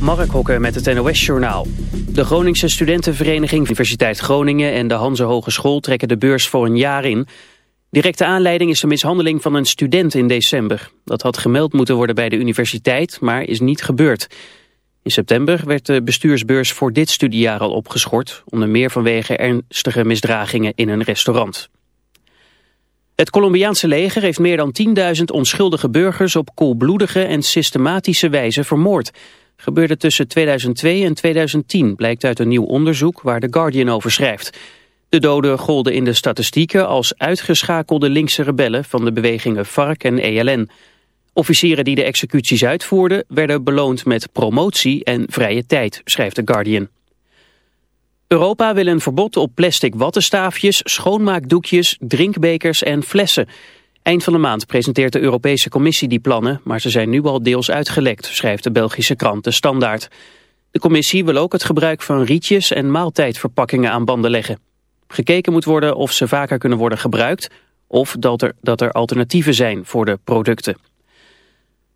Mark Hokker met het NOS-journaal. De Groningse studentenvereniging Universiteit Groningen en de Hanse Hogeschool trekken de beurs voor een jaar in. Directe aanleiding is de mishandeling van een student in december. Dat had gemeld moeten worden bij de universiteit, maar is niet gebeurd. In september werd de bestuursbeurs voor dit studiejaar al opgeschort... onder meer vanwege ernstige misdragingen in een restaurant. Het Colombiaanse leger heeft meer dan 10.000 onschuldige burgers... op koelbloedige en systematische wijze vermoord gebeurde tussen 2002 en 2010, blijkt uit een nieuw onderzoek waar The Guardian over schrijft. De doden golden in de statistieken als uitgeschakelde linkse rebellen van de bewegingen FARC en ELN. Officieren die de executies uitvoerden werden beloond met promotie en vrije tijd, schrijft The Guardian. Europa wil een verbod op plastic wattenstaafjes, schoonmaakdoekjes, drinkbekers en flessen. Eind van de maand presenteert de Europese Commissie die plannen, maar ze zijn nu al deels uitgelekt, schrijft de Belgische krant De Standaard. De commissie wil ook het gebruik van rietjes en maaltijdverpakkingen aan banden leggen. Gekeken moet worden of ze vaker kunnen worden gebruikt of dat er, dat er alternatieven zijn voor de producten.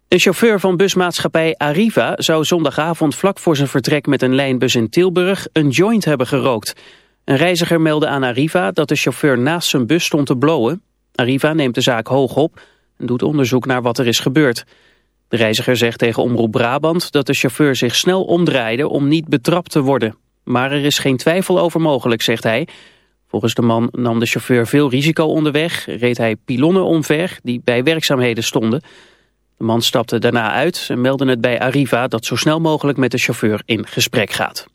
Een chauffeur van busmaatschappij Arriva zou zondagavond vlak voor zijn vertrek met een lijnbus in Tilburg een joint hebben gerookt. Een reiziger meldde aan Arriva dat de chauffeur naast zijn bus stond te blowen. Arriva neemt de zaak hoog op en doet onderzoek naar wat er is gebeurd. De reiziger zegt tegen Omroep Brabant dat de chauffeur zich snel omdraaide om niet betrapt te worden. Maar er is geen twijfel over mogelijk, zegt hij. Volgens de man nam de chauffeur veel risico onderweg, reed hij pilonnen omver die bij werkzaamheden stonden. De man stapte daarna uit en meldde het bij Arriva dat zo snel mogelijk met de chauffeur in gesprek gaat.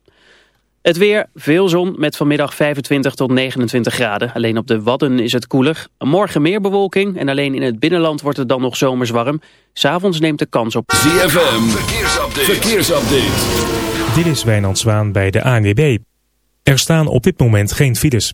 Het weer, veel zon met vanmiddag 25 tot 29 graden. Alleen op de Wadden is het koeler. Morgen meer bewolking en alleen in het binnenland wordt het dan nog zomers warm. S'avonds neemt de kans op... ZFM, verkeersupdate. verkeersupdate. Dit is Wijnand Zwaan bij de ANWB. Er staan op dit moment geen files.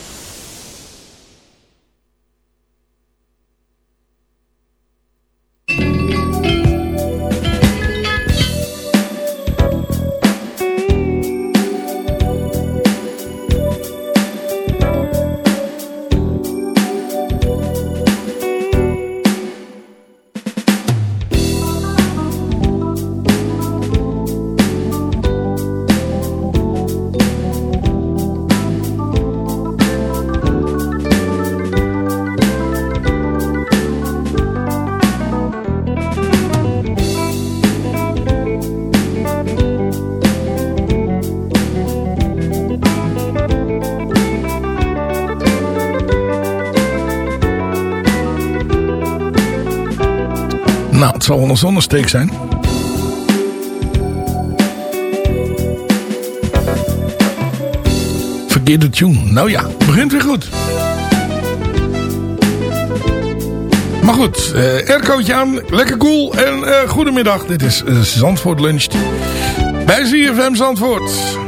Een zonnesteek zijn. Verkeerde tune. Nou ja, begint weer goed. Maar goed, uh, aan, lekker cool en uh, goedemiddag. Dit is uh, Zandvoort Lunch bij ZFM Zandvoort.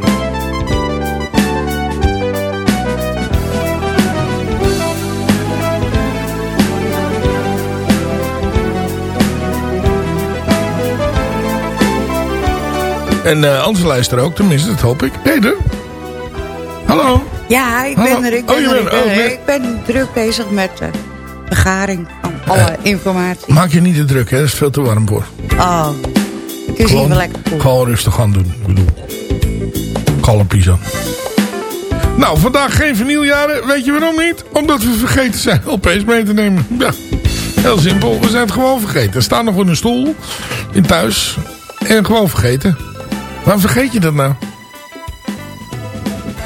En uh, Angela is er ook, tenminste, dat hoop ik. Peter? Hallo? Ja, ik Hallo. ben er. Ik Oh, ben, er, ik ben, oh, er. ben- ik ben druk bezig met de vergaring van alle informatie. Maak je niet te druk, hè? Dat is veel te warm voor. Oh, het is hier wel lekker gewoon rustig gaan doen. Ik bedoel, kalmpjes aan. Nou, vandaag geen vinyljaren. Weet je waarom niet? Omdat we vergeten zijn LP's mee te nemen. Ja, heel simpel. We zijn het gewoon vergeten. Er staat nog in een stoel in thuis. En gewoon vergeten. Waarom vergeet je dat nou?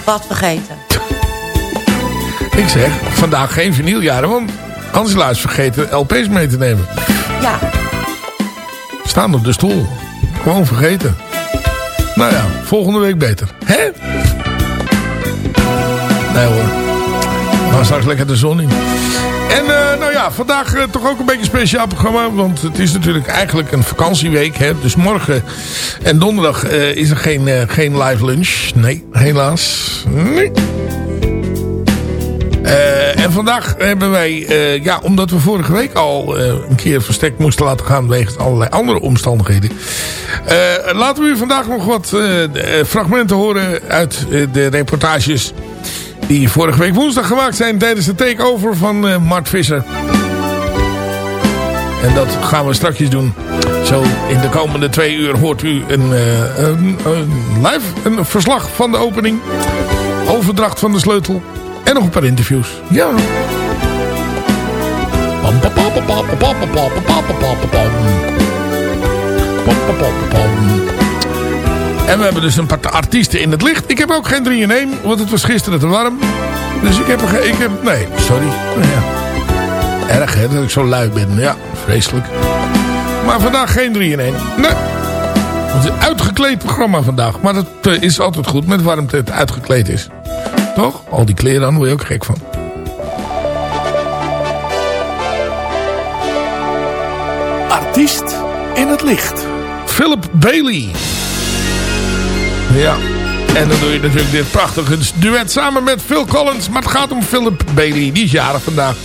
Wat vergeten. Ik zeg, vandaag geen vinyljaren. Want Angela is vergeten LP's mee te nemen. Ja, Staan op de stoel. Gewoon vergeten. Nou ja, volgende week beter. Hè? Nee hoor. We gaan straks lekker de zon in. En eh, nou ja, vandaag eh, toch ook een beetje een speciaal programma. Want het is natuurlijk eigenlijk een vakantieweek. Hè? Dus morgen en donderdag eh, is er geen, geen live lunch. Nee, helaas. Nee. En vandaag hebben wij, ja, omdat we vorige week al een keer verstek moesten laten gaan wegens allerlei andere omstandigheden. laten we u vandaag nog wat fragmenten horen uit de reportages die vorige week woensdag gemaakt zijn tijdens de takeover van eh, Mart Visser. En dat gaan we straks doen. Zo in de komende twee uur hoort u een, eh, live verslag van de opening. Overdracht van de sleutel. En nog een paar interviews. Ja. En we hebben dus een paar artiesten in het licht. Ik heb ook geen 3 in 1, want het was gisteren te warm. Dus ik heb er geen... Ik heb, nee, sorry. Nou Ja. Erg hè, dat ik zo lui ben. Ja, vreselijk. Maar vandaag geen 3 in 1. Nee. Het is een uitgekleed programma vandaag. Maar dat eh, is altijd goed met warmte het uitgekleed is. Toch? Al die kleren aan, word je ook gek van. Artiest in het licht. Philip Bailey. Ja. En dan doe je natuurlijk dit prachtige duet samen met Phil Collins. Maar het gaat om Philip Bailey. Die is jarig vandaag.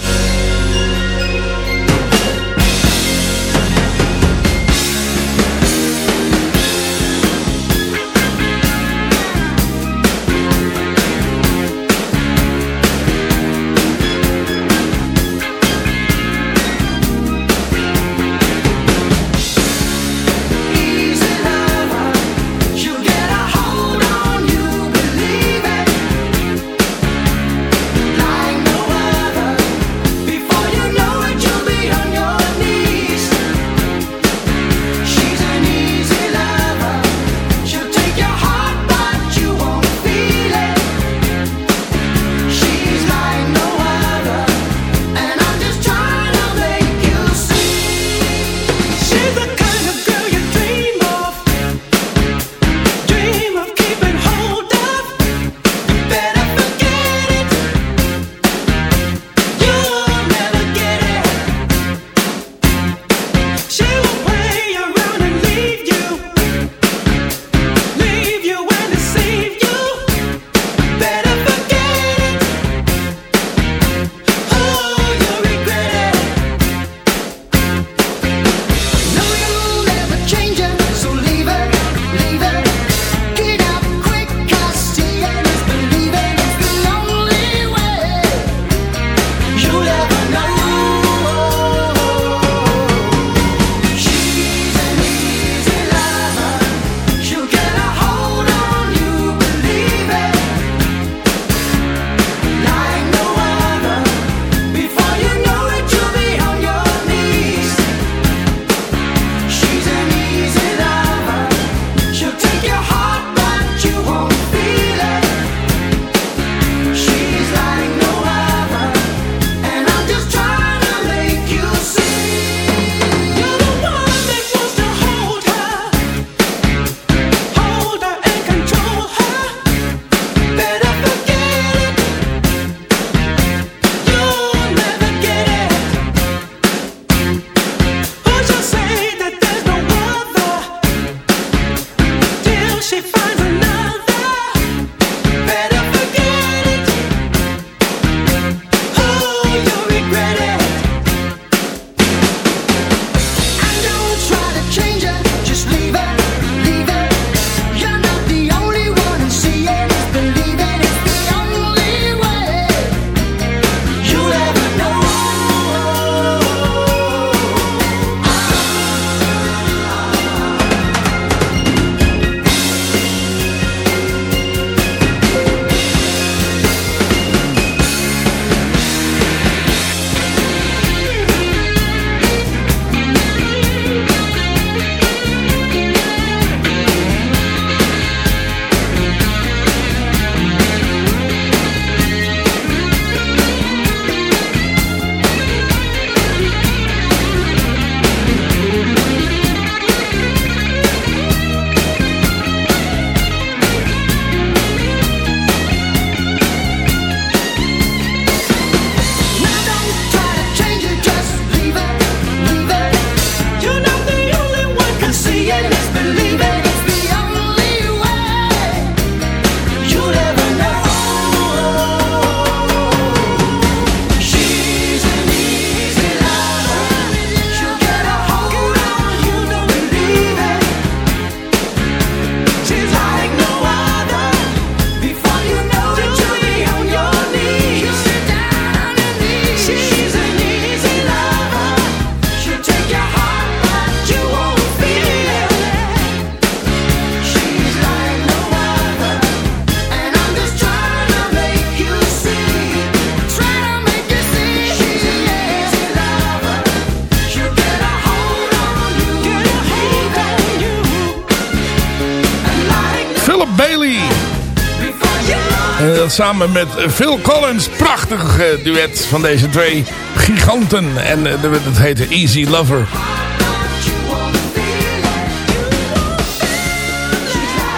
Samen met Phil Collins. Prachtig eh, duet van deze twee giganten. En uh, dat heette Easy Lover.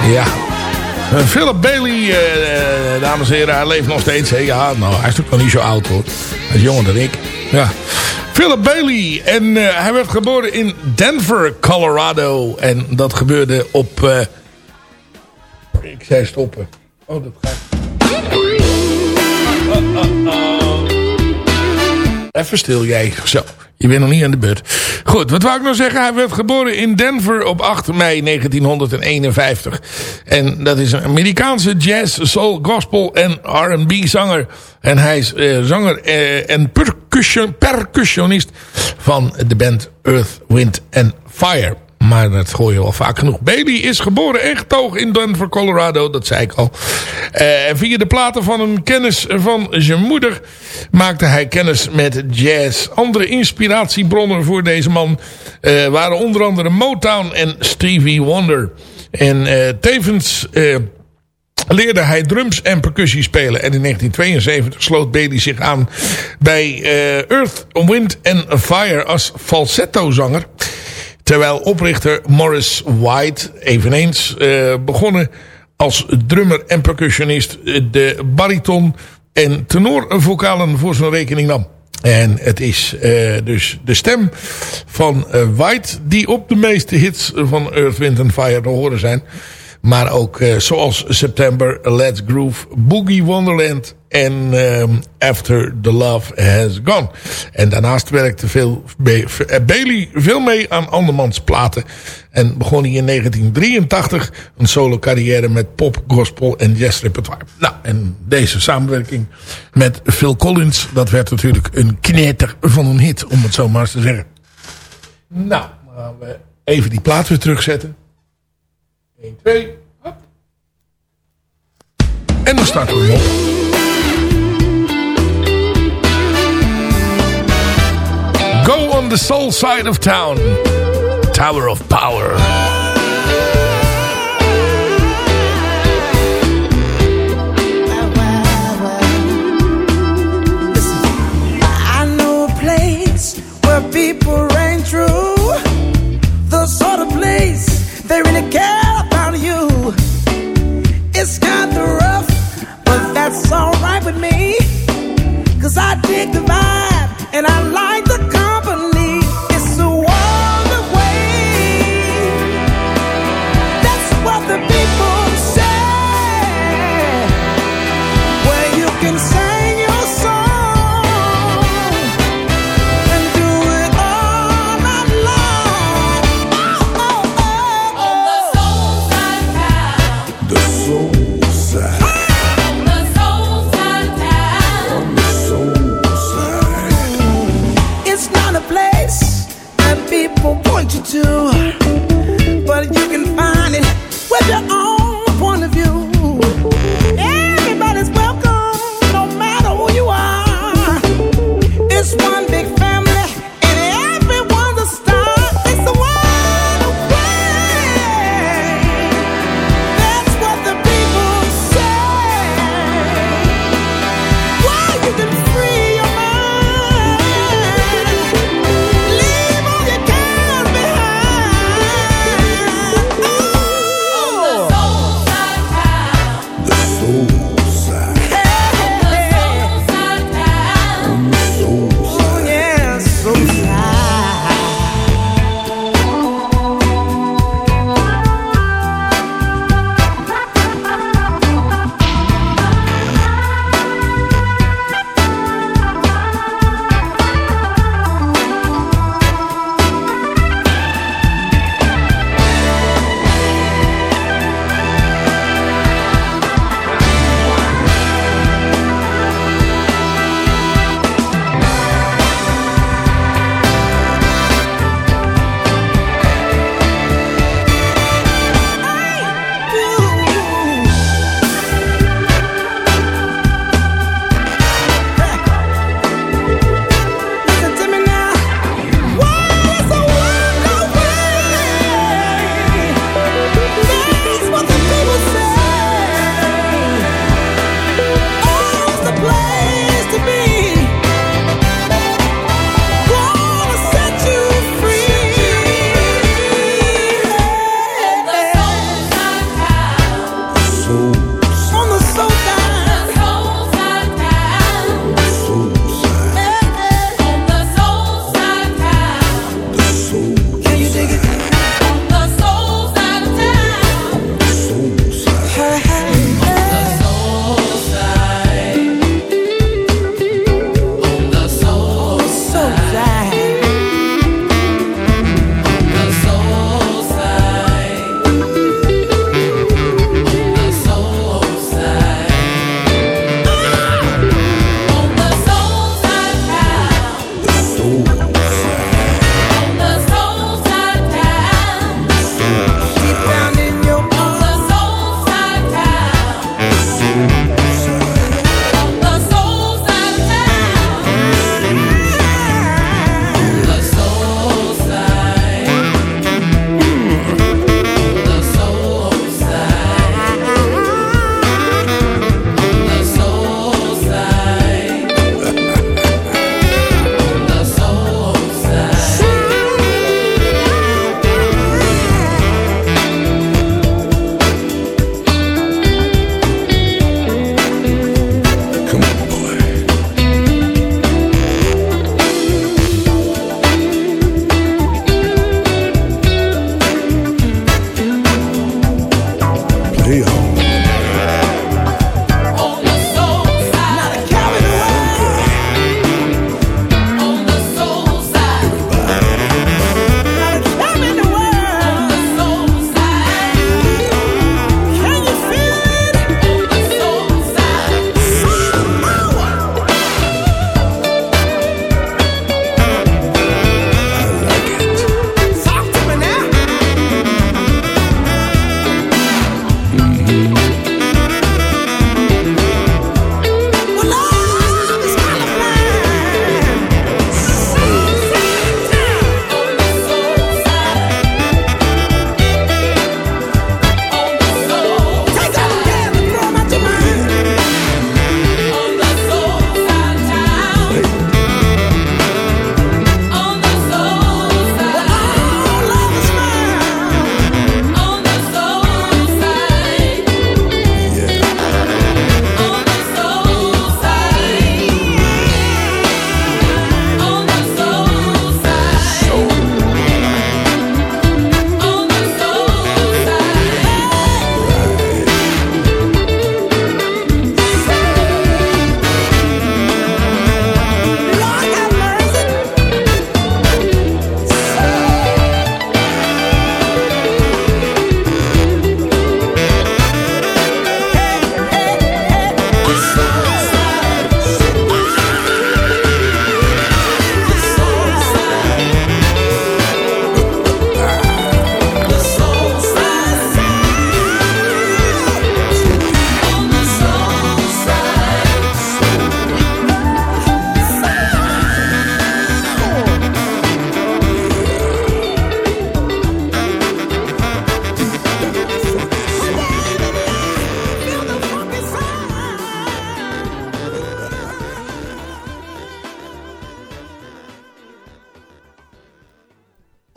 Ja. Philip Bailey, dames en heren, hij leeft nog steeds. Ja, nou, hij is toch nog niet zo oud hoor. Hij is jonger dan ik. Ja. Philip Bailey. En hij werd geboren in Denver, Colorado. En dat gebeurde op... Uh... Ik zei stoppen. Oh, dat gaat... Even stil jij. Zo, je bent nog niet aan de beurt. Goed, wat wou ik nou zeggen? Hij werd geboren in Denver op 8 mei 1951. En dat is een Amerikaanse jazz, soul, gospel en R&B zanger. En hij is uh, zanger uh, en percussion, percussionist van de band Earth, Wind and Fire. Maar dat gooi je wel vaak genoeg. Bailey is geboren en getogen in Denver, Colorado. Dat zei ik al. En via de platen van een kennis van zijn moeder... maakte hij kennis met jazz. Andere inspiratiebronnen voor deze man... Uh, waren onder andere Motown en Stevie Wonder. En uh, tevens leerde hij drums en percussie spelen. En in 1972 sloot Bailey zich aan bij Earth, Wind and Fire als falsetto-zanger... Terwijl oprichter Morris White eveneens uh, begonnen als drummer en percussionist de bariton en tenorvokalen voor zijn rekening nam. En het is uh, dus de stem van uh, White die op de meeste hits van Earth, Wind Fire te horen zijn. Maar ook zoals September, Let's Groove, Boogie Wonderland en um, After the Love Has Gone. En daarnaast werkte veel, Bailey veel mee aan andermans platen. En begon hij in 1983 een solo carrière met pop, gospel en jazz repertoire. Nou, en deze samenwerking met Phil Collins, dat werd natuurlijk een knetter van een hit, om het zo maar eens te zeggen. Nou, gaan we even die plaat weer terugzetten. 1, 2. Hop. En dan starten we op. the soul side of town. Tower of Power. I know a place where people reign true. The sort of place they really care about you. It's kind of rough, but that's alright with me. Cause I dig the vibe and I like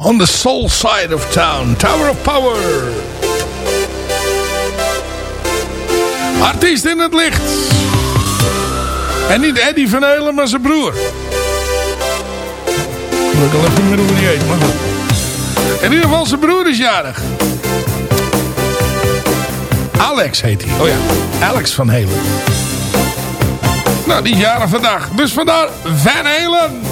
On the Soul Side of Town. Tower of Power. Artiest in het licht. En niet Eddie Van Helen, maar zijn broer. Ik al even niet meer hoe die maar. In ieder geval, zijn broer is jarig. Alex heet hij. Oh ja, Alex Van Helen. Nou, die jarig vandaag. Dus vandaar Van Helen.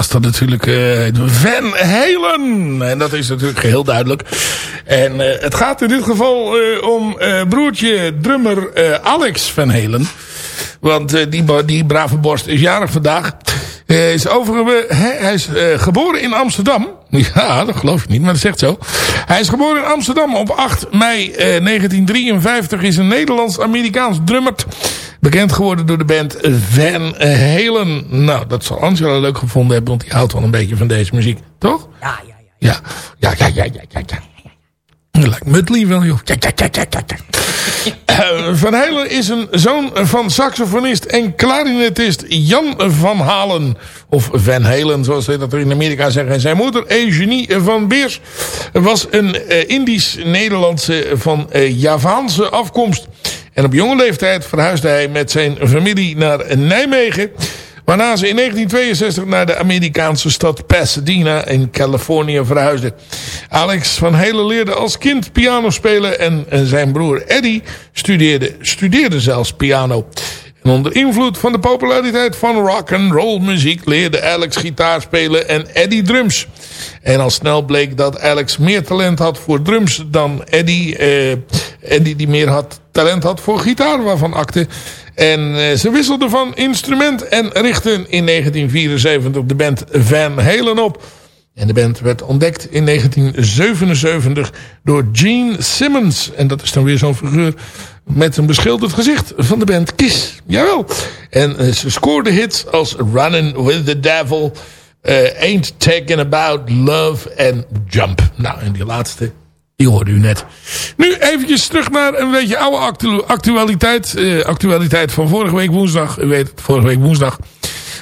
was dat natuurlijk eh, Van Helen En dat is natuurlijk heel duidelijk. En eh, het gaat in dit geval eh, om broertje drummer Alex Van Helen Want die, die brave borst is jarig vandaag. Eh, hij is, over, hij is geboren in Amsterdam. Ja, dat geloof ik niet, maar dat zegt zo. Hij is geboren in Amsterdam op 8 mei eh, 1953. Is een Nederlands-Amerikaans drummer. Bekend geworden door de band Van Halen. Nou, dat zal Angela leuk gevonden hebben, want die houdt wel een beetje van deze muziek. Toch? Ja, ja, ja. Ja, ja, ja, ja, ja, ja. ja. Lijkt Mudley wel, joh. Ja, ja, ja, ja, ja. Van Halen is een zoon van saxofonist en klarinetist Jan van Halen. Of Van Halen, zoals ze dat in Amerika zeggen. En zijn moeder, Eugenie van Beers, was een eh, Indisch-Nederlandse van eh, Javaanse afkomst. En op jonge leeftijd verhuisde hij met zijn familie naar Nijmegen... Waarna ze in 1962 naar de Amerikaanse stad Pasadena in Californië verhuisden. Alex van Helen leerde als kind piano spelen en, en zijn broer Eddie studeerde, studeerde zelfs piano. En onder invloed van de populariteit van rock and roll muziek leerde Alex gitaar spelen en Eddie drums. En al snel bleek dat Alex meer talent had voor drums dan Eddie. Eh, Eddie die meer had, talent had voor gitaar waarvan akte. En eh, ze wisselden van instrument en richtten in 1974 de band Van Halen op. En de band werd ontdekt in 1977 door Gene Simmons. En dat is dan weer zo'n figuur met een beschilderd gezicht van de band Kiss. Jawel. En eh, ze scoorden hits als Running with the Devil... eh, Ain't Taking About Love en Jump. Nou, en die laatste, die hoorde u net. Nu eventjes terug naar een beetje oude actu actualiteit. Eh, actualiteit van vorige week woensdag. U weet het, vorige week woensdag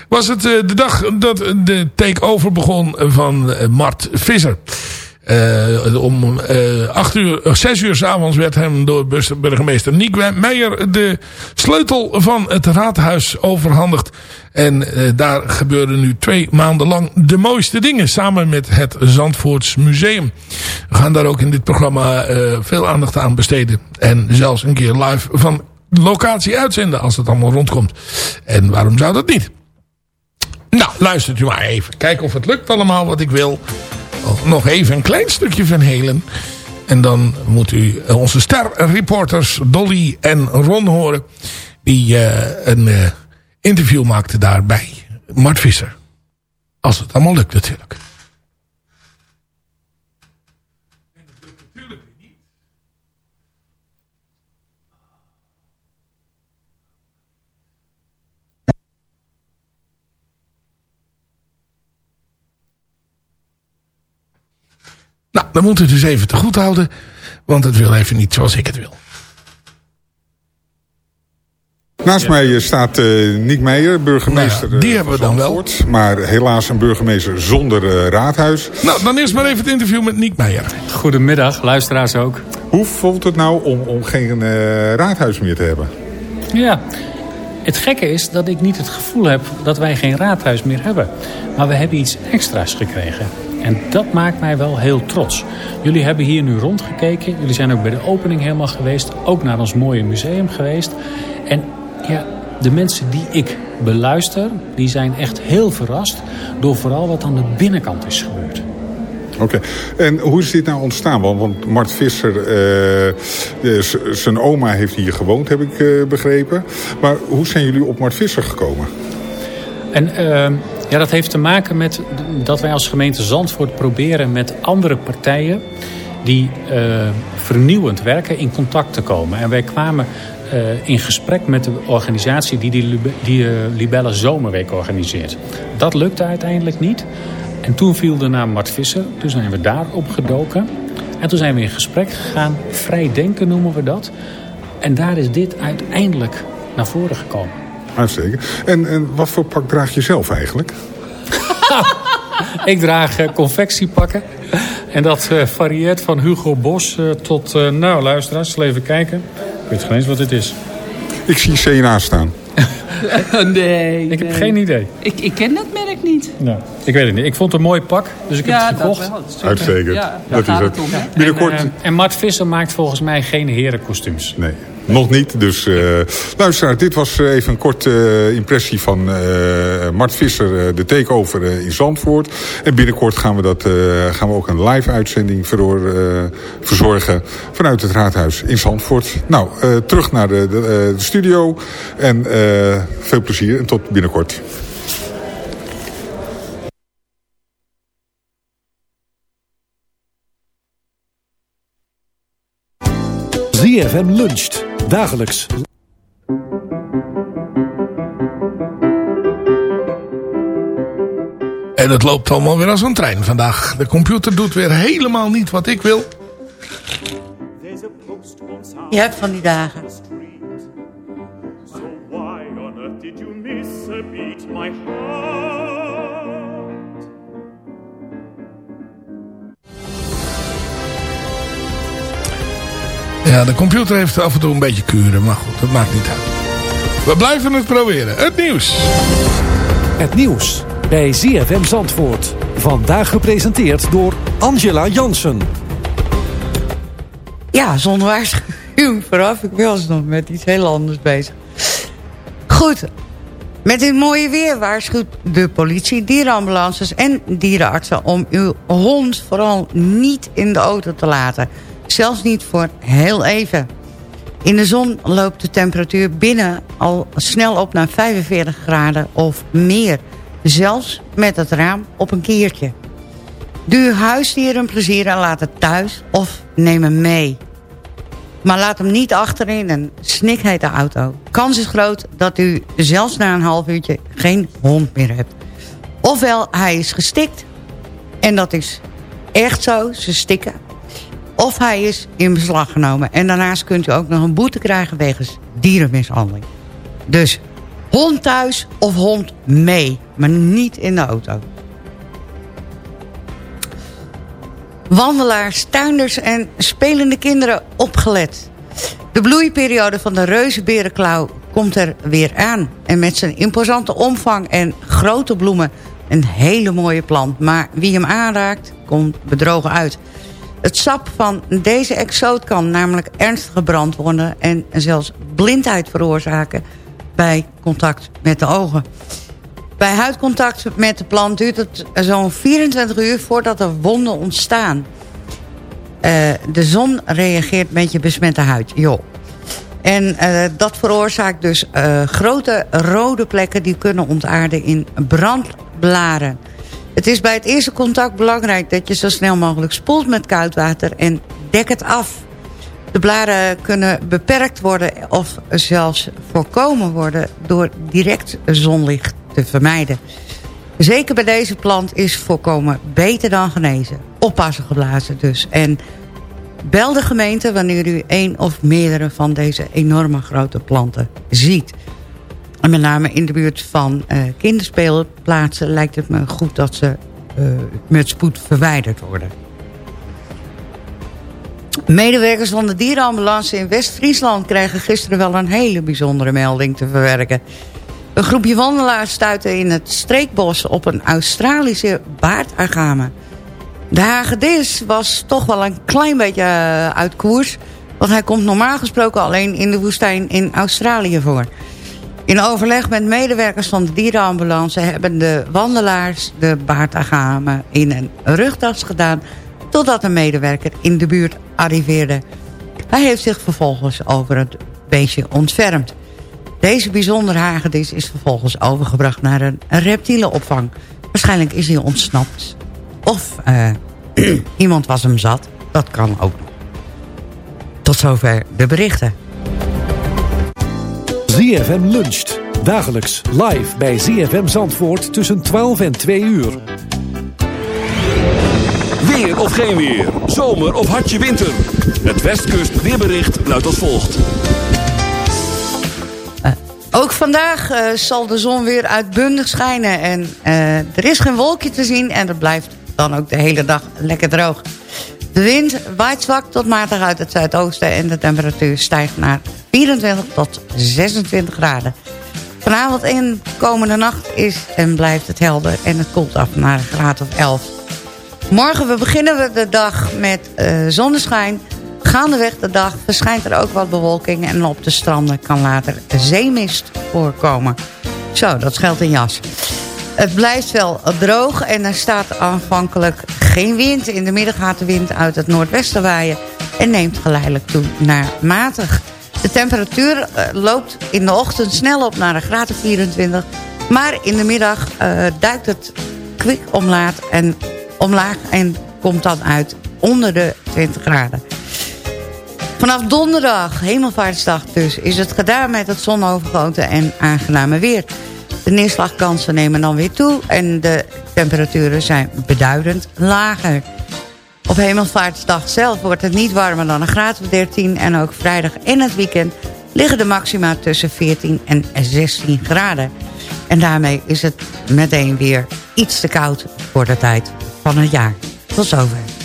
was het eh, de dag dat de take-over begon van eh, Mart Visser. Eh, om eh 8 uur, eh, 6 uur s'avonds werd hem door burgemeester Niek Meijer de sleutel van het raadhuis overhandigd. En daar gebeuren nu twee maanden lang de mooiste dingen samen met het Zandvoorts Museum. We gaan daar ook in dit programma veel aandacht aan besteden. En zelfs een keer live van locatie uitzenden als het allemaal rondkomt. En waarom zou dat niet? Nou, luistert u maar even. Kijk of het lukt allemaal wat ik wil. Nog even een klein stukje van Helen. En dan moet u onze sterreporters Dolly en Ron horen. Die eh, een eh, interview maakten daar bij Mart Visser. Als het allemaal lukt natuurlijk. Dan moet u dus even te goed houden. Want het wil even niet zoals ik het wil. Naast mij eh, staat eh Niek Meijer, burgemeester Nou ja, die eh, hebben we dan wel. Maar helaas een burgemeester zonder eh, raadhuis. Nou, dan eerst maar even het interview met Niek Meijer. Goedemiddag, luisteraars ook. Hoe voelt het nou om, om geen eh, raadhuis meer te hebben? Ja, het gekke is dat ik niet het gevoel heb dat wij geen raadhuis meer hebben. Maar we hebben iets extra's gekregen. En dat maakt mij wel heel trots. Jullie hebben hier nu rondgekeken. Jullie zijn ook bij de opening helemaal geweest. Ook naar ons mooie museum geweest. En ja, de mensen die ik beluister, die zijn echt heel verrast... door vooral wat aan de binnenkant is gebeurd. Oké. En hoe is dit nou ontstaan? Want, want Mart Visser, eh, zijn oma heeft hier gewoond, heb ik eh, begrepen. Maar hoe zijn jullie op Mart Visser gekomen? En eh, ja, dat heeft te maken met dat wij als gemeente Zandvoort proberen met andere partijen die eh, vernieuwend werken in contact te komen. En wij kwamen eh, in gesprek met de organisatie die die, die eh, Libelle Zomerweek organiseert. Dat lukte uiteindelijk niet. En toen viel de naam Mart Visser. Toen zijn we daar opgedoken. En toen zijn we in gesprek gegaan. Vrij denken noemen we dat. En daar is dit uiteindelijk naar voren gekomen. Uitstekend. En, en wat voor pak draag je zelf eigenlijk? Ik draag eh, confectiepakken. En dat eh, varieert van Hugo Bos eh, tot... eh, nou, luisteraars, even kijken. Ik weet geen eens wat dit is. Ik zie CNA staan. nee. Ik heb geen idee. Ik, ik ken dat merk niet. Nou, ik weet het niet. Ik vond het een mooi pak, dus ik heb ja, het gekocht. Uitstekend. Ja, Dat is het. om. Binnenkort... En, eh, en Mart Visser maakt volgens mij geen herenkostuums. Nee, nog niet. Dus uh, dit was uh, even een korte uh, impressie van Mart Visser, de takeover in Zandvoort. En binnenkort gaan we, dat, gaan we ook een live uitzending verzorgen vanuit het raadhuis in Zandvoort. Nou, terug naar de, de, de studio en veel plezier en tot binnenkort. ZFM luncht. Dagelijks. En het loopt allemaal weer als een trein vandaag. De computer doet weer helemaal niet wat ik wil. Je hebt van die dagen. So why on earth did you miss a beat, my heart? Ja, de computer heeft af en toe een beetje kuren, maar goed, dat maakt niet uit. We blijven het proberen. Het nieuws. Het nieuws bij ZFM Zandvoort. Vandaag gepresenteerd door Angela Jansen. Ja, zonder waarschuwing vooraf. Ik was nog met iets heel anders bezig. Goed. Met dit mooie weer waarschuwt de politie, dierenambulances en dierenartsen... om uw hond vooral niet in de auto te laten. Zelfs niet voor heel even. In de zon loopt de temperatuur binnen al snel op naar 45 graden of meer. Zelfs met het raam op een keertje. Doe uw een plezier en laat het thuis of neem hem mee. Maar laat hem niet achterin een snikhete auto. Kans is groot dat u zelfs na een half uurtje geen hond meer hebt. Ofwel, hij is gestikt. En dat is echt zo, ze stikken. Of hij is in beslag genomen. En daarnaast kunt u ook nog een boete krijgen wegens dierenmishandeling. Dus hond thuis of hond mee. Maar niet in de auto. Wandelaars, tuinders en spelende kinderen opgelet. De bloeiperiode van de reuzenberenklauw komt er weer aan. En met zijn imposante omvang en grote bloemen een hele mooie plant. Maar wie hem aanraakt, komt bedrogen uit. Het sap van deze exoot kan namelijk ernstig gebrand worden... en zelfs blindheid veroorzaken bij contact met de ogen. Bij huidcontact met de plant duurt het zo'n 24 uur voordat er wonden ontstaan. Uh, de zon reageert met je besmette huid. Joh. En uh, dat veroorzaakt dus uh, grote rode plekken die kunnen ontaarden in brandblaren. Het is bij het eerste contact belangrijk dat je zo snel mogelijk spoelt met koud water en dek het af. De blaren kunnen beperkt worden of zelfs voorkomen worden door direct zonlicht te vermijden. Zeker bij deze plant is voorkomen beter dan genezen. Oppassen geblazen dus. En bel de gemeente wanneer u een of meerdere van deze enorme grote planten ziet. En met name in de buurt van uh, kinderspeelplaatsen lijkt het me goed dat ze uh, met spoed verwijderd worden. Medewerkers van de dierenambulance in West-Friesland kregen gisteren wel een hele bijzondere melding te verwerken. Een groepje wandelaars stuitte in het streekbos op een Australische baardagame. De hagedis was toch wel een klein beetje uh, uit koers... want hij komt normaal gesproken alleen in de woestijn in Australië voor. In overleg met medewerkers van de dierenambulance... hebben de wandelaars de baardagame in een rugtas gedaan... totdat een medewerker in de buurt arriveerde. Hij heeft zich vervolgens over het beestje ontfermd. Deze bijzondere hagedis is vervolgens overgebracht naar een reptielenopvang. Waarschijnlijk is hij ontsnapt. Of uh, iemand was hem zat. Dat kan ook. Tot zover de berichten. ZFM luncht. Dagelijks live bij ZFM Zandvoort tussen 12 en 2 uur. Weer of geen weer. Zomer of hartje winter. Het Westkust weerbericht luidt als volgt. Uh, ook vandaag uh, zal de zon weer uitbundig schijnen. En uh, er is geen wolkje te zien en het blijft dan ook de hele dag lekker droog. De wind waait zwak tot matig uit het zuidoosten... en de temperatuur stijgt naar 24 tot 26 graden. Vanavond en komende nacht is en blijft het helder... en het koelt af naar een graad of 11. Morgen we beginnen we de dag met uh, zonneschijn. Gaandeweg de dag verschijnt er ook wat bewolking... en op de stranden kan later zeemist voorkomen. Zo, dat scheelt een jas. Het blijft wel droog en er staat aanvankelijk geen wind. In de middag gaat de wind uit het noordwesten waaien... en neemt geleidelijk toe naar matig. De temperatuur uh, loopt in de ochtend snel op naar een graad of 24... maar in de middag uh, duikt het kwik omlaag en, omlaag en komt dan uit onder de 20 graden. Vanaf donderdag, hemelvaartsdag dus, is het gedaan met het zonovergoten en aangename weer... De neerslagkansen nemen dan weer toe en de temperaturen zijn beduidend lager. Op Hemelvaartsdag zelf wordt het niet warmer dan een graad of 13... en ook vrijdag en het weekend liggen de maxima tussen 14 en 16 graden. En daarmee is het meteen weer iets te koud voor de tijd van het jaar. Tot zover.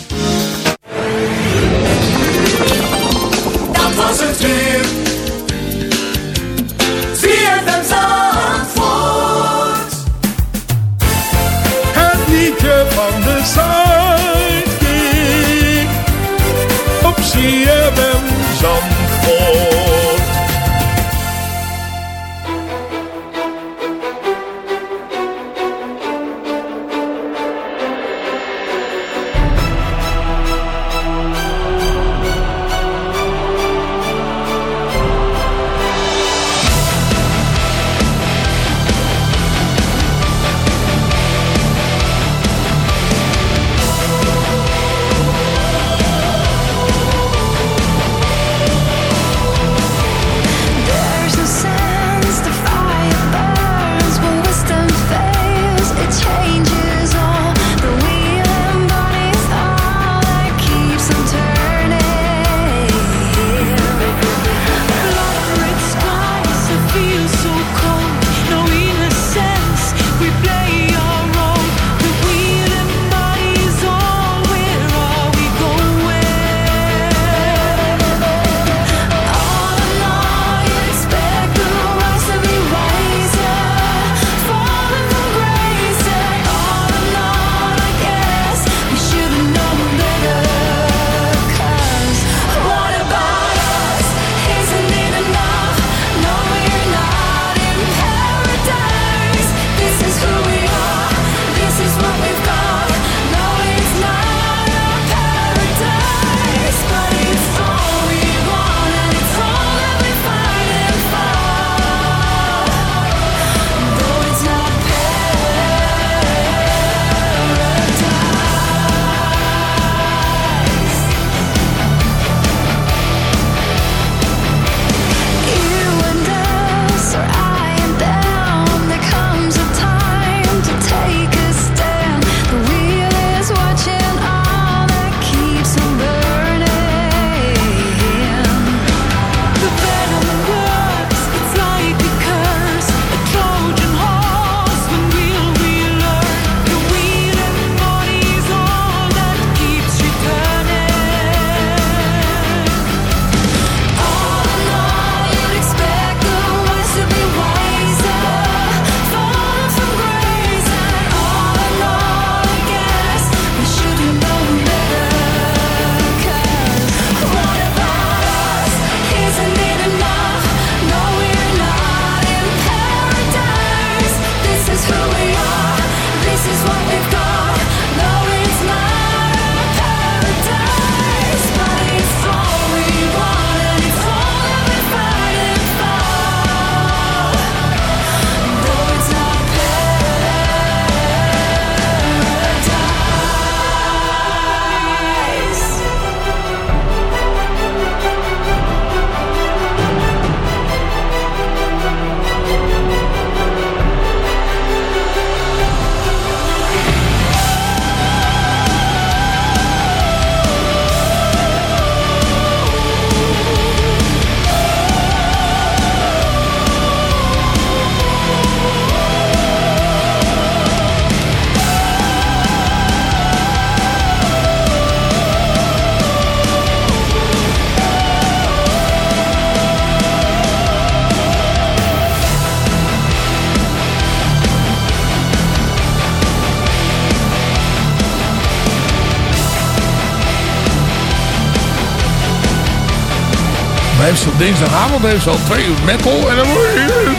Dinsdagavond heeft ze al twee uur metal en dan word je...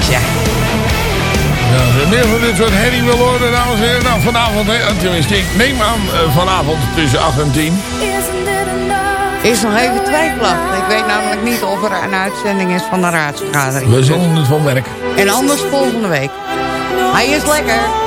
Tja. Ja, als je meer van dit soort herrie wil horen, dames en heren. Nou, vanavond, hè, tenminste, ik neem aan eh, vanavond tussen 8 en 10. Is nog even twijfelachtig. Ik weet namelijk niet of er een uitzending is van de raadsvergadering. We zullen het wel merken. En anders volgende week. Hij is lekker.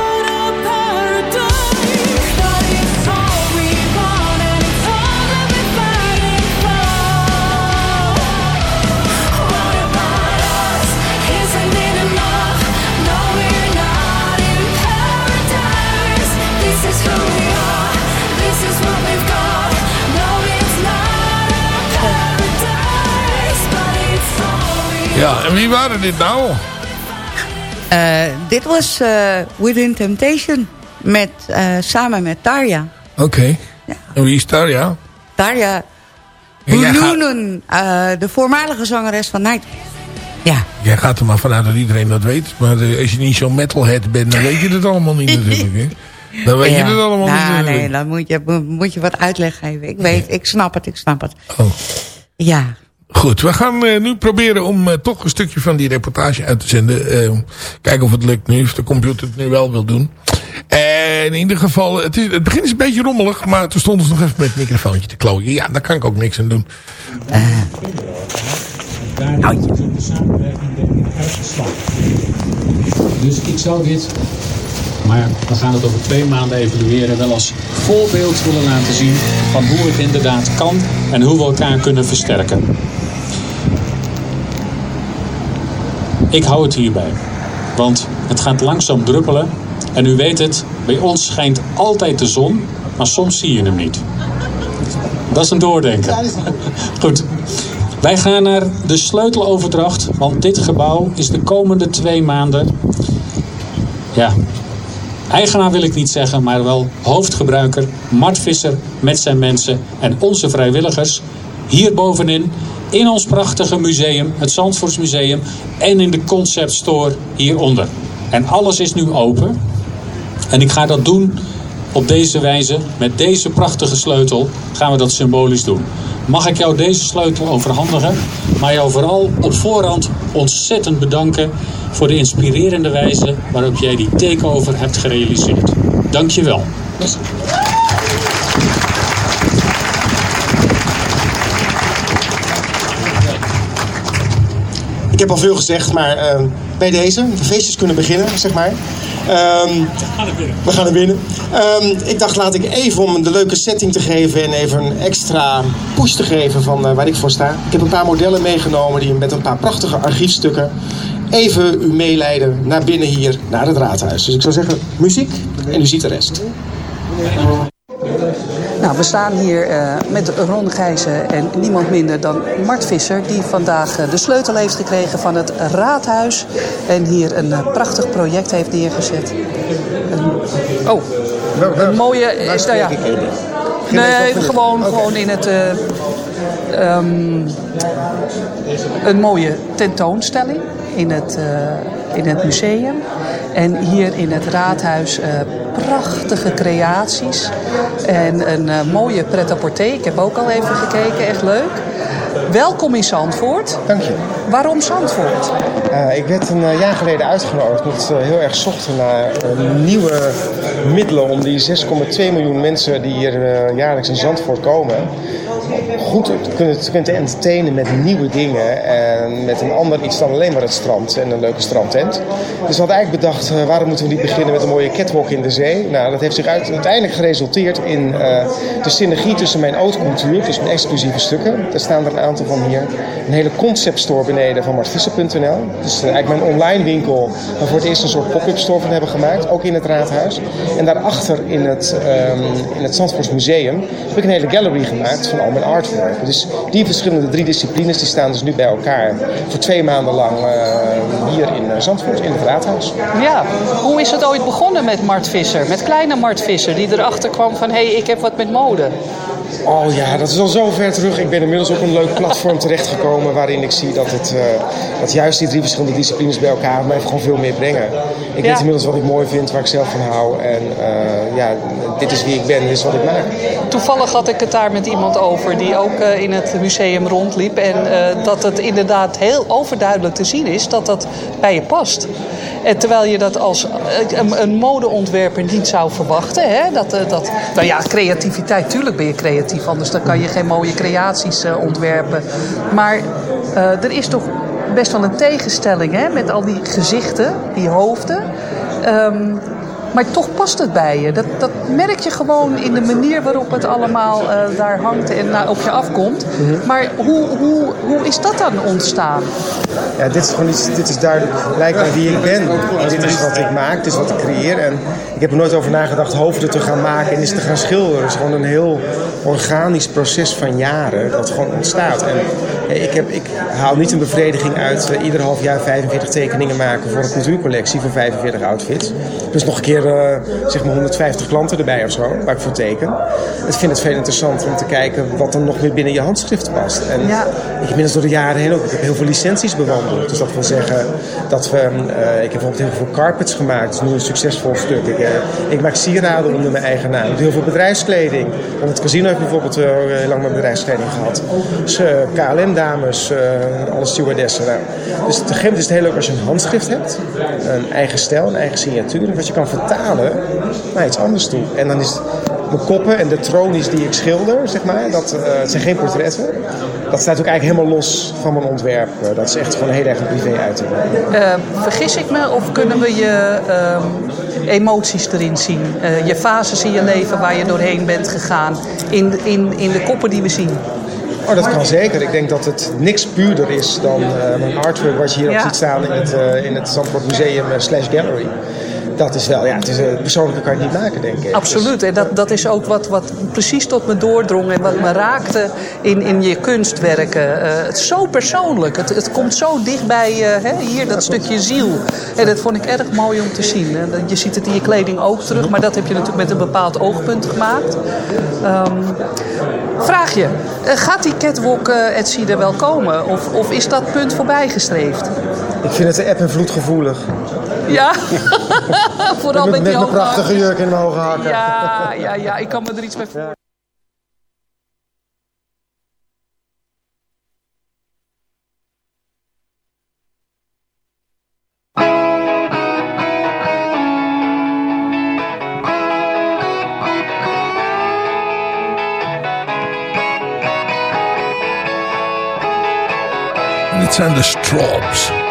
Ja, en wie waren dit nou? Eh, dit was eh, Within Temptation. Met, eh, samen met Tarja. Oké. En wie is ja? Tarja gaat- Bulunen, eh, de voormalige zangeres van Night. Ja. Jij gaat er maar vanuit dat iedereen dat weet. Maar als je niet zo'n metalhead bent, dan weet je het allemaal niet natuurlijk. Hè? Dan weet je Ja. het allemaal niet. nou, natuurlijk. Nee, dan moet je, moet je wat uitleg geven. Ik weet, ik snap het, ik snap het. Oh. Ja. Goed, we gaan eh, nu proberen om eh, toch een stukje van die reportage uit te zenden. Eh, kijken of het lukt nu, of de computer het nu wel wil doen. En in ieder geval, het, is, het begin is een beetje rommelig, maar toen stond ons nog even met het microfoontje te klooien. Ja, daar kan ik ook niks aan doen. Uitgeslagen. Dus ik zou dit, maar we gaan het over twee maanden evalueren, wel als voorbeeld willen laten zien van hoe het inderdaad kan en hoe we elkaar kunnen versterken. Ik hou het hierbij, want het gaat langzaam druppelen en u weet het, bij ons schijnt altijd de zon, maar soms zie je hem niet. Dat is een doordenken. Goed. Wij gaan naar de sleuteloverdracht, want dit gebouw is de komende twee maanden. Ja, eigenaar wil ik niet zeggen, maar wel hoofdgebruiker Mart Visser met zijn mensen en onze vrijwilligers hier bovenin in ons prachtige museum, het Zandvoortsmuseum en in de Concept Store hieronder. En alles is nu open. En ik ga dat doen op deze wijze, met deze prachtige sleutel, gaan we dat symbolisch doen. Mag ik jou deze sleutel overhandigen, maar jou vooral op voorhand ontzettend bedanken voor de inspirerende wijze waarop jij die takeover hebt gerealiseerd. Dank je wel. Heb al veel gezegd, maar eh, bij deze, de feestjes kunnen beginnen, zeg maar. Ehm, we gaan er binnen. Ehm, ik dacht, laat ik even om de leuke setting te geven en even een extra push te geven van eh, waar ik voor sta. Ik heb een paar modellen meegenomen die met een paar prachtige archiefstukken even u meeleiden naar binnen hier, naar het raadhuis. Dus ik zou zeggen, muziek en u ziet de rest. Nou, we staan hier eh, met Ron Gijzen en niemand minder dan Mart Visser... die vandaag eh, de sleutel heeft gekregen van het raadhuis... en hier een eh, prachtig project heeft neergezet. Een- oh, een mooie... eh, nou ja, nee, gewoon, gewoon in het... eh, ehm, een mooie tentoonstelling in het, in het museum. En hier in het raadhuis eh, prachtige creaties. En een eh, mooie pret-à-porter. Ik heb ook al even gekeken, echt leuk. Welkom in Zandvoort. Dank je. Waarom Zandvoort? Eh, ik werd een eh, jaar geleden uitgenodigd omdat we heel erg zochten naar eh, nieuwe middelen om die 6,2 miljoen mensen die hier eh, jaarlijks in Zandvoort komen, goed te kunnen, te kunnen entertainen met nieuwe dingen en met een ander iets dan alleen maar het strand en een leuke strandtent. Dus we hadden eigenlijk bedacht, eh, waarom moeten we niet beginnen met een mooie catwalk in de zee? Nou, dat heeft zich uit, uiteindelijk geresulteerd in eh, de synergie tussen mijn haute dus mijn exclusieve stukken. Daar staan er aantal van hier. Een hele conceptstore beneden van martvissen.nl. Dus eh, eigenlijk mijn online winkel, waar voor het eerst een soort pop-up store van hebben gemaakt, ook in het raadhuis. En daarachter in het, ehm in het Zandvoorts Museum heb ik een hele gallery gemaakt van al mijn artwork. Dus die verschillende drie disciplines die staan dus nu bij elkaar voor twee maanden lang eh, hier in eh, Zandvoort, in het raadhuis. Ja, hoe is het ooit begonnen met Mart Visser? Met kleine Mart Visser die erachter kwam van... hé, hey, ik heb wat met mode. Oh ja, dat is al zo ver terug. Ik ben inmiddels op een leuk platform terechtgekomen waarin ik zie dat, het, eh, dat juist die drie verschillende disciplines bij elkaar mij gewoon veel meer brengen. Ik Ja. weet inmiddels wat ik mooi vind, waar ik zelf van hou. En eh, ja, dit is wie ik ben, dit is wat ik maak. Toevallig had ik het daar met iemand over die ook eh, in het museum rondliep. En dat het inderdaad heel overduidelijk te zien is dat dat bij je past. En terwijl je dat als eh, een, modeontwerper niet zou verwachten. Hè? Dat, eh, dat, nou ja, creativiteit, tuurlijk ben je creatief. Anders dan kan je geen mooie creaties eh, ontwerpen. Maar eh, er is toch best wel een tegenstelling hè? met al die gezichten, die hoofden. Ehm, Maar toch past het bij je. Dat, dat merk je gewoon in de manier waarop het allemaal uh, daar hangt en op je afkomt. Mhm. Maar hoe, hoe, hoe is dat dan ontstaan? Ja, dit is gewoon iets, dit is duidelijk blijkbaar wie ik ben. Dit is wat ik maak, dit is wat ik creëer. En ik heb er nooit over nagedacht hoofden te gaan maken en eens te gaan schilderen. Het is gewoon een heel organisch proces van jaren dat gewoon ontstaat. En eh, ik, heb, ik haal niet een bevrediging uit uh, ieder half jaar 45 tekeningen maken voor een cultuurcollectie van 45 outfits. Dus nog een keer uh, zeg maar 150 klanten erbij of zo, waar ik voor teken. Ik vind het veel interessant om te kijken wat er nog meer binnen je handschrift past. En ja. ik heb inmiddels door de jaren heen ook ik heb heel veel licenties bewandeld. Dus dat wil zeggen dat we, uh, ik heb bijvoorbeeld heel veel carpets gemaakt. Dat is nu een succesvol stuk. Ik, ik maak sieraden onder mijn eigen naam. Ik doe heel veel bedrijfskleding. Want het casino heeft bijvoorbeeld heel lang mijn bedrijfskleding gehad. Dus KLM-dames, alle stewardessen. Dus op een is het heel leuk als je een handschrift hebt. Een eigen stijl, een eigen signatuur. Wat je kan vertalen naar iets anders toe. En dan is mijn koppen en de tronies die ik schilder, zeg maar, dat uh, zijn geen portretten. Dat staat ook eigenlijk helemaal los van mijn ontwerp. Uh, dat is echt gewoon heel erg een privé-uiting. Uh, vergis ik me of kunnen we je emoties erin zien? Eh, je fases in je leven waar je doorheen bent gegaan in, in, in de koppen die we zien? Oh, dat kan zeker. Ik denk dat het niks puurder is dan uh, mijn artwork wat je hier Ja. ziet staan in het, uh, in het Zandvoort Museum uh, slash gallery. Dat is wel, ja, het is, uh, persoonlijker kan je niet maken, denk ik. Absoluut. En dat, dat is ook wat, wat precies tot me doordrong en wat me raakte in, in je kunstwerken. Uh, het is zo persoonlijk. Het, het komt zo dichtbij uh, hè, hier, dat stukje ziel. En dat vond ik erg mooi om te zien. En je ziet het in je kleding ook terug, maar dat heb je natuurlijk met een bepaald oogpunt gemaakt. Um, vraag je, gaat die catwalk uh, et er wel komen? Of, of is dat punt voorbijgestreefd? Ik vind het eb en vloed gevoelig. Ja, vooral met, met, die prachtige jurk in mijn hoge hakken. Ja, ja, ja, ik kan me er iets bij voorstellen. Dit zijn de Strawbs.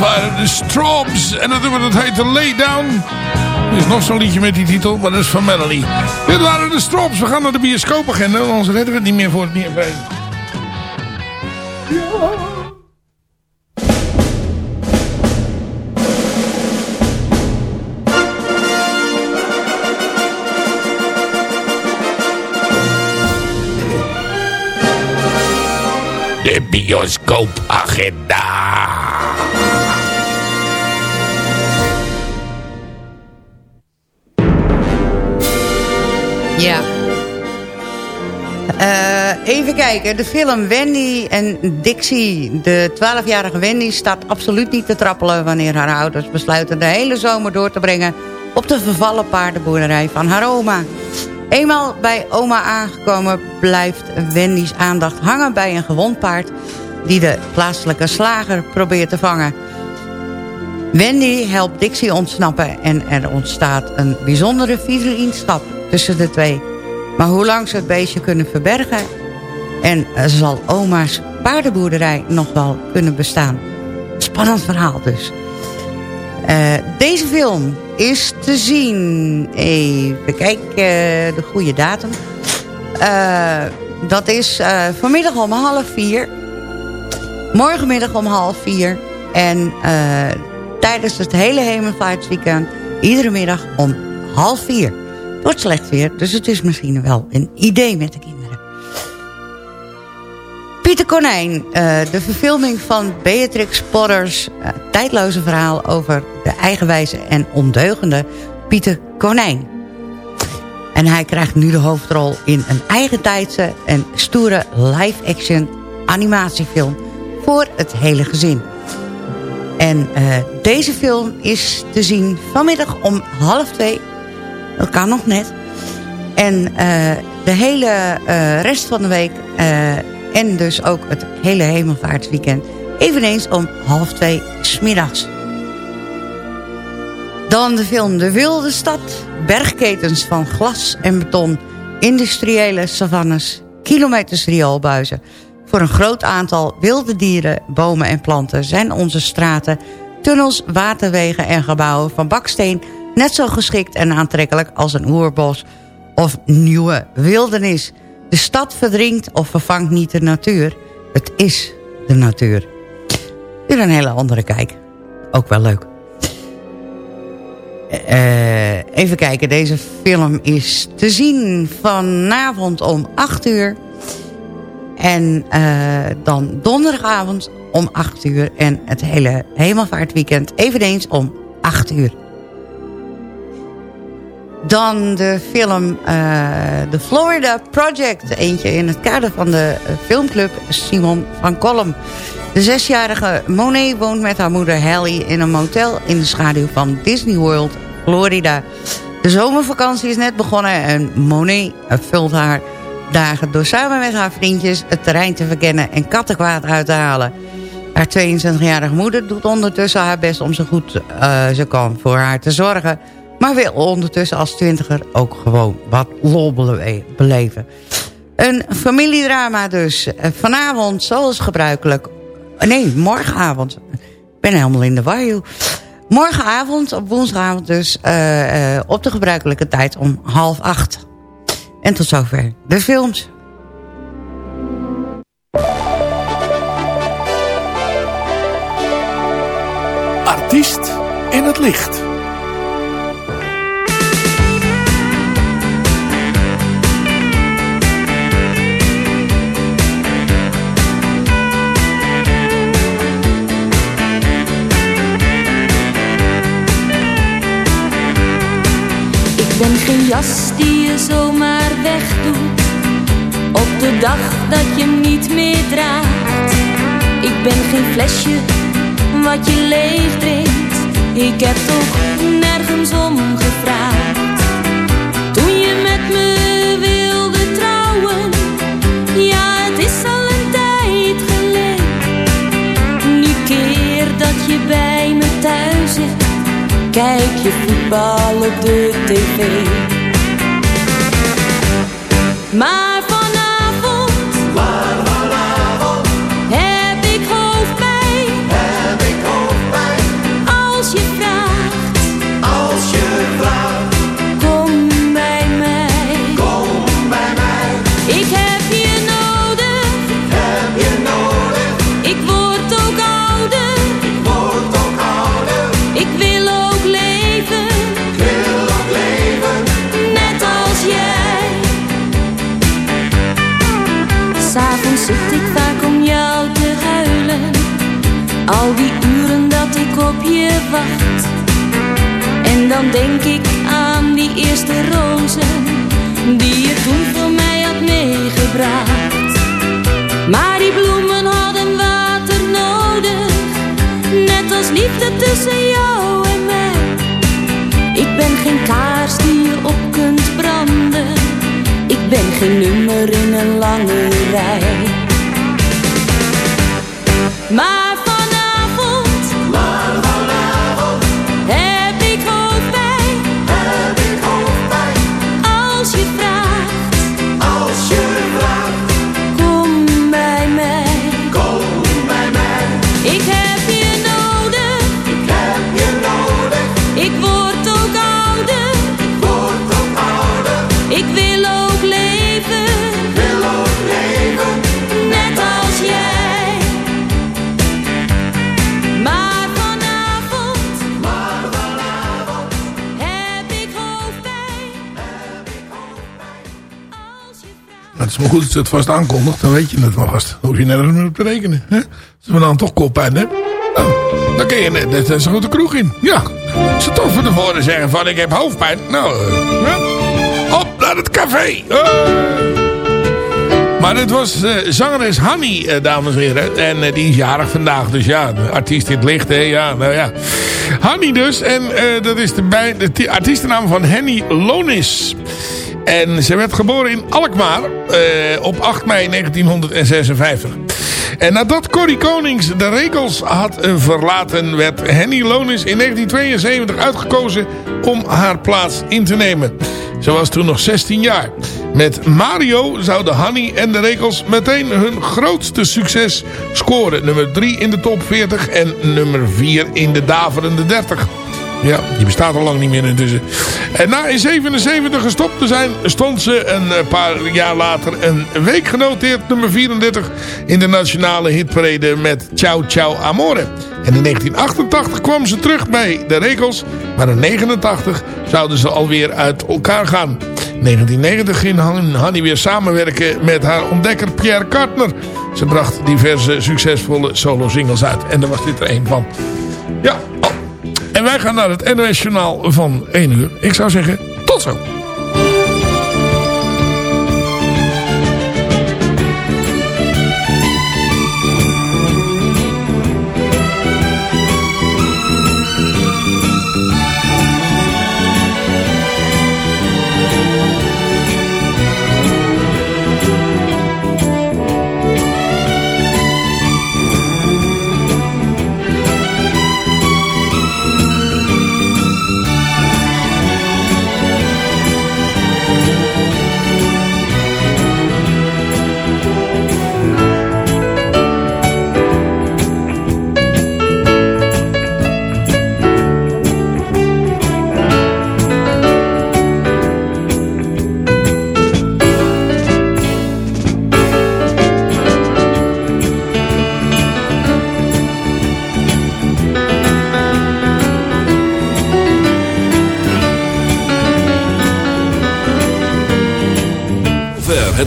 Waren de Strobes. En dat nummer dat heette Lay Down. Er is nog zo'n liedje met die titel, maar dat is van Melanie. Dit waren de Strobes. We gaan naar de bioscoopagenda, anders redden we het niet meer voor het nieuwe. Ja. De bioscoopagenda. Uh, even kijken, de film Wendy en Dixie. De 12-jarige Wendy staat absoluut niet te trappelen... wanneer haar ouders besluiten de hele zomer door te brengen... op de vervallen paardenboerderij van haar oma. Eenmaal bij oma aangekomen blijft Wendy's aandacht hangen bij een gewond paard... die de plaatselijke slager probeert te vangen. Wendy helpt Dixie ontsnappen en er ontstaat een bijzondere vriendschap tussen de twee. Maar hoe lang ze het beestje kunnen verbergen... en zal oma's paardenboerderij nog wel kunnen bestaan. Spannend verhaal dus. Uh, deze film is te zien... Even kijken, de goede datum. Uh, dat is vanmiddag om half vier. Morgenmiddag om half vier. En tijdens het hele hemelvaartsweekend... iedere middag om half vier. Wordt slecht weer, dus het is misschien wel een idee met de kinderen. Pieter Konijn, uh, de verfilming van Beatrix Potters... Uh, tijdloze verhaal over de eigenwijze en ondeugende Pieter Konijn. En hij krijgt nu de hoofdrol in een eigentijdse en stoere live-action animatiefilm... voor het hele gezin. En uh, deze film is te zien vanmiddag om half twee. Dat kan nog net. En de hele rest van de week en dus ook het hele hemelvaartsweekend. Eveneens om half twee smiddags. Dan de film De Wilde Stad. Bergketens van glas en beton. Industriële savannes. Kilometers rioolbuizen. Voor een groot aantal wilde dieren, bomen en planten... zijn onze straten, tunnels, waterwegen en gebouwen van baksteen... net zo geschikt en aantrekkelijk als een oerbos of nieuwe wildernis... De stad verdringt of vervangt niet de natuur. Het is de natuur. Weer een hele andere kijk. Ook wel leuk. Uh, even kijken, deze film is te zien vanavond om 8 uur. En uh, dan donderdagavond om 8 uur. En het hele hemelvaartweekend eveneens om 8 uur. Dan de film uh, The Florida Project. Eentje in het kader van de uh, filmclub Simon van Kolm. De zesjarige Monet woont met haar moeder Hallie in een motel... in de schaduw van Disney World, Florida. De zomervakantie is net begonnen en Monet vult haar dagen... door samen met haar vriendjes het terrein te verkennen en kattenkwaad uit te halen. Haar 22-jarige moeder doet ondertussen haar best om zo goed ze kan voor haar te zorgen... Maar wil ondertussen als twintiger ook gewoon wat lol beleven. Een familiedrama dus. Eh, vanavond, zoals gebruikelijk... Nee, morgenavond. Ik ben helemaal in de war, Morgenavond, op woensdagavond dus... Uh, uh, op de gebruikelijke tijd om half acht. En tot zover de films. Artiest in het licht. Die je zomaar wegdoet. Op de dag dat je niet meer draagt. Ik ben geen flesje wat je leeg drinkt. Ik heb toch nergens om gevraagd. Toen je met me wilde trouwen Ja, het is al een tijd geleden. Nu keer dat je bij me thuis zit Kijk je voetbal op de tv. Maar je wacht. En dan denk ik aan die eerste rozen. Die je toen voor mij had meegebracht. Maar die bloemen hadden water nodig. Net als liefde tussen jou en mij. Ik ben geen kaars die je op kunt branden. Ik ben geen nummer in een lange rij. Maar is maar goed het vast aankondigt. Dan weet je het maar vast. Dan hoef je nergens meer op te rekenen. Hè? Als we dan toch koppijn hebben. Nou, dan kun je net, een grote kroeg in. Ja. Ze toch van tevoren zeggen van ik heb hoofdpijn. Nou, eh, op naar het café. Eh. Maar het was eh, zangeres Hanny, dames en heren. En die is jarig vandaag. Dus ja, de artiest in het licht. Hè? Ja, nou ja. Hanny dus. En dat is de, bij, de artiestennaam van Henny Lonis. En ze werd geboren in Alkmaar eh, op 8 mei 1956. En nadat Corrie Konings de regels had eh, verlaten... werd Henny Lonis in 1972 uitgekozen om haar plaats in te nemen. Ze was toen nog 16 jaar. Met Mario zouden Hanny en de regels meteen hun grootste succes scoren. Nummer 3 in de top 40 en nummer 4 in de daverende 30. Ja, die bestaat al lang niet meer intussen. En na in 77 gestopt te zijn, stond ze een eh, paar jaar later een week genoteerd nummer 34 in de nationale hitparade met Ciao Ciao Amore. En in 1988 kwam ze terug bij de regels, maar in 89 zouden ze alweer uit elkaar gaan. In 1990 ging Han- Hanny weer samenwerken met haar ontdekker Pierre Kartner. Ze bracht diverse succesvolle solo-singles uit. En daar was dit er een van. Ja. En wij gaan naar het NOS Journaal van 1 uur. Ik zou zeggen, tot zo.